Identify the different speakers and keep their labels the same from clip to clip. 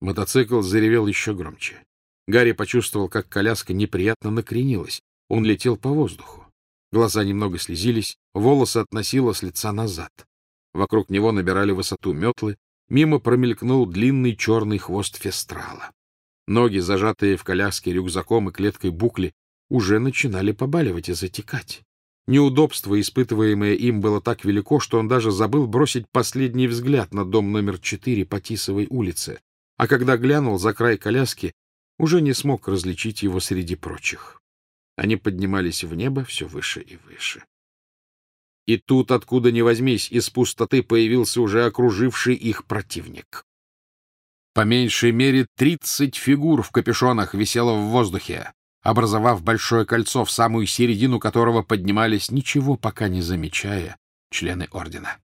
Speaker 1: Мотоцикл заревел еще громче. Гарри почувствовал, как коляска неприятно накренилась. Он летел по воздуху. Глаза немного слезились, волосы относило с лица назад. Вокруг него набирали высоту метлы, мимо промелькнул длинный черный хвост фестрала. Ноги, зажатые в коляске рюкзаком и клеткой букли, уже начинали побаливать и затекать. Неудобство, испытываемое им, было так велико, что он даже забыл бросить последний взгляд на дом номер четыре по Тисовой улице, а когда глянул за край коляски, уже не смог различить его среди прочих. Они поднимались в небо все выше и выше. И тут, откуда ни возьмись, из пустоты появился уже окруживший их противник. По меньшей мере тридцать фигур в капюшонах висело в воздухе, образовав большое кольцо, в самую середину которого поднимались, ничего пока не замечая, члены ордена.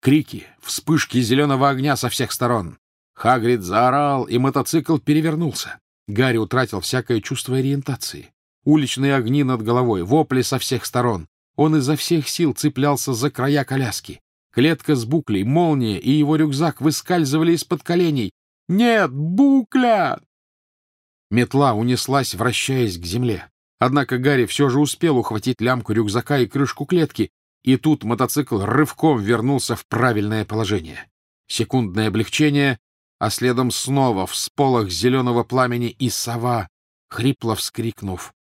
Speaker 1: Крики, вспышки зеленого огня со всех сторон. Хагрид заорал, и мотоцикл перевернулся. Гарри утратил всякое чувство ориентации. Уличные огни над головой, вопли со всех сторон. Он изо всех сил цеплялся за края коляски. Клетка с буклей, молния и его рюкзак выскальзывали из-под коленей. «Нет, букля!» Метла унеслась, вращаясь к земле. Однако Гарри все же успел ухватить лямку рюкзака и крышку клетки, и тут мотоцикл рывком вернулся в правильное положение. Секундное облегчение, а следом снова в сполох зеленого пламени и сова, хрипло вскрикнув,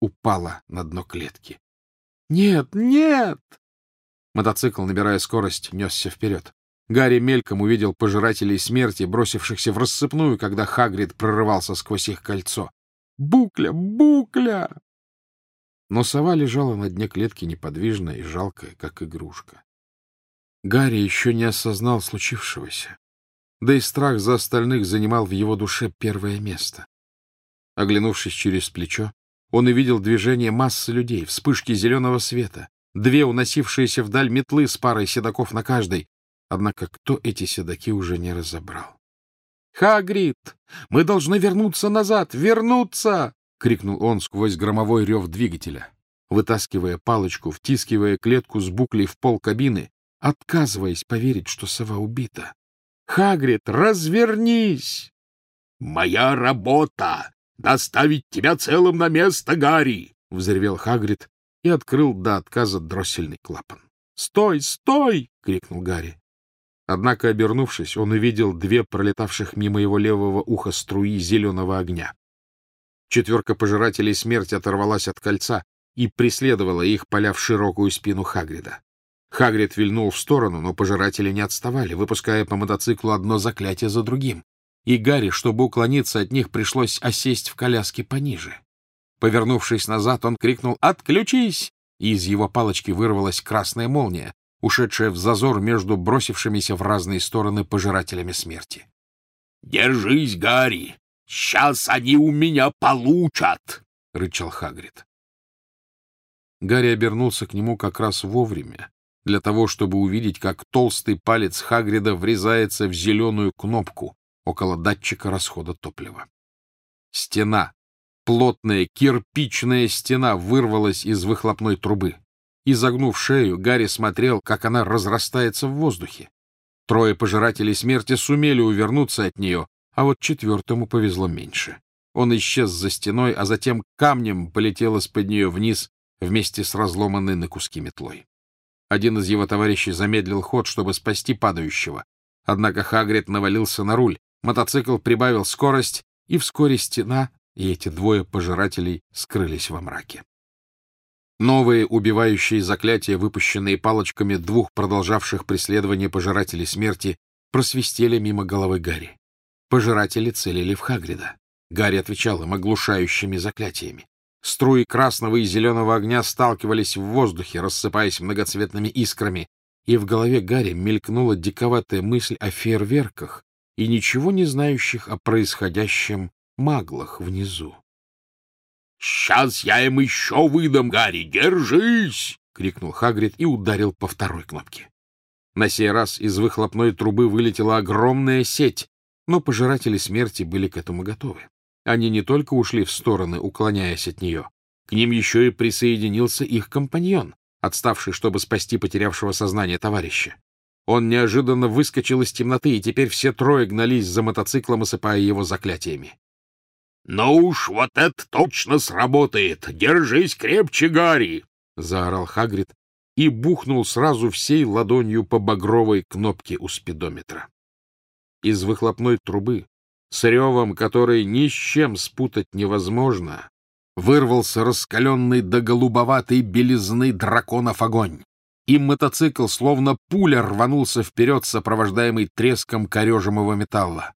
Speaker 1: упала на дно клетки. «Нет, нет!» Мотоцикл, набирая скорость, несся вперед. Гарри мельком увидел пожирателей смерти, бросившихся в рассыпную, когда Хагрид прорывался сквозь их кольцо. «Букля! Букля!» Но сова лежала на дне клетки неподвижная и жалкая, как игрушка. Гарри еще не осознал случившегося. Да и страх за остальных занимал в его душе первое место. Оглянувшись через плечо, он увидел движение массы людей, вспышки зеленого света, две уносившиеся вдаль метлы с парой седаков на каждой. Однако кто эти седаки уже не разобрал. «Хагрид! Мы должны вернуться назад! Вернуться!» — крикнул он сквозь громовой рев двигателя, вытаскивая палочку, втискивая клетку с буклей в пол кабины, отказываясь поверить, что сова убита. «Хагрид, развернись!»
Speaker 2: «Моя работа доставить тебя целым на место, Гарри! — взревел Хагрид и открыл до отказа дроссельный клапан.
Speaker 1: «Стой, стой!» — крикнул Гарри. Однако, обернувшись, он увидел две пролетавших мимо его левого уха струи зеленого огня. Четверка пожирателей смерти оторвалась от кольца и преследовала их, поля широкую спину Хагрида. Хагрид вильнул в сторону, но пожиратели не отставали, выпуская по мотоциклу одно заклятие за другим и Гарри, чтобы уклониться от них, пришлось осесть в коляске пониже. Повернувшись назад, он крикнул «Отключись!» и из его палочки вырвалась красная молния, ушедшая в зазор между бросившимися в разные стороны пожирателями смерти.
Speaker 2: «Держись, Гарри! Сейчас они у меня получат!» — рычал Хагрид.
Speaker 1: Гарри обернулся к нему как раз вовремя, для того, чтобы увидеть, как толстый палец Хагрида врезается в зеленую кнопку, около датчика расхода топлива. Стена, плотная кирпичная стена вырвалась из выхлопной трубы. Изогнув шею, Гарри смотрел, как она разрастается в воздухе. Трое пожирателей смерти сумели увернуться от нее, а вот четвертому повезло меньше. Он исчез за стеной, а затем камнем полетел из-под нее вниз вместе с разломанной на куски метлой. Один из его товарищей замедлил ход, чтобы спасти падающего. Однако Хагрид навалился на руль, Мотоцикл прибавил скорость, и вскоре стена и эти двое пожирателей скрылись во мраке. Новые убивающие заклятия, выпущенные палочками двух продолжавших преследование пожирателей смерти, просвистели мимо головы Гарри. Пожиратели целили в Хагрида. Гарри отвечал им оглушающими заклятиями. Струи красного и зеленого огня сталкивались в воздухе, рассыпаясь многоцветными искрами, и в голове Гарри мелькнула диковатая мысль о фейерверках, и ничего не знающих о происходящем маглах внизу.
Speaker 2: — Сейчас я им еще выдам, Гарри, держись! — крикнул Хагрид и ударил по второй кнопке.
Speaker 1: На сей раз из выхлопной трубы вылетела огромная сеть, но пожиратели смерти были к этому готовы. Они не только ушли в стороны, уклоняясь от нее, к ним еще и присоединился их компаньон, отставший, чтобы спасти потерявшего сознание товарища. Он неожиданно выскочил из темноты, и теперь все трое гнались за мотоциклом, осыпая его заклятиями.
Speaker 2: — Ну уж, вот это точно сработает! Держись крепче, Гарри!
Speaker 1: — заорал Хагрид и бухнул сразу всей ладонью по багровой кнопке у спидометра. Из выхлопной трубы, с ревом, который ни с чем спутать невозможно, вырвался раскаленный до голубоватой белизны драконов огонь и мотоцикл, словно пуля, рванулся вперед, сопровождаемый треском корежимого металла.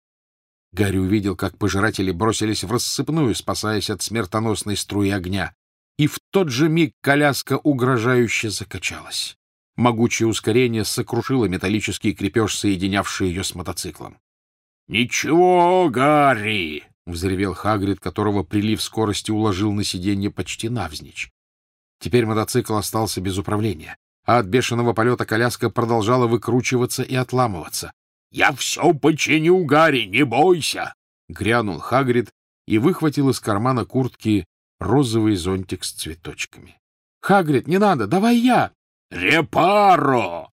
Speaker 1: Гарри увидел, как пожиратели бросились в рассыпную, спасаясь от смертоносной струи огня, и в тот же миг коляска угрожающе закачалась. Могучее ускорение сокрушило металлический крепеж, соединявший ее с мотоциклом.
Speaker 2: — Ничего, Гарри!
Speaker 1: — взревел Хагрид, которого прилив скорости уложил на сиденье почти навзничь. Теперь мотоцикл остался без управления а от бешеного полета коляска продолжала выкручиваться и отламываться.
Speaker 2: — Я все починю, Гарри, не бойся!
Speaker 1: — грянул Хагрид и выхватил из кармана куртки розовый зонтик с цветочками. — Хагрид, не надо, давай я!
Speaker 2: — Репаро!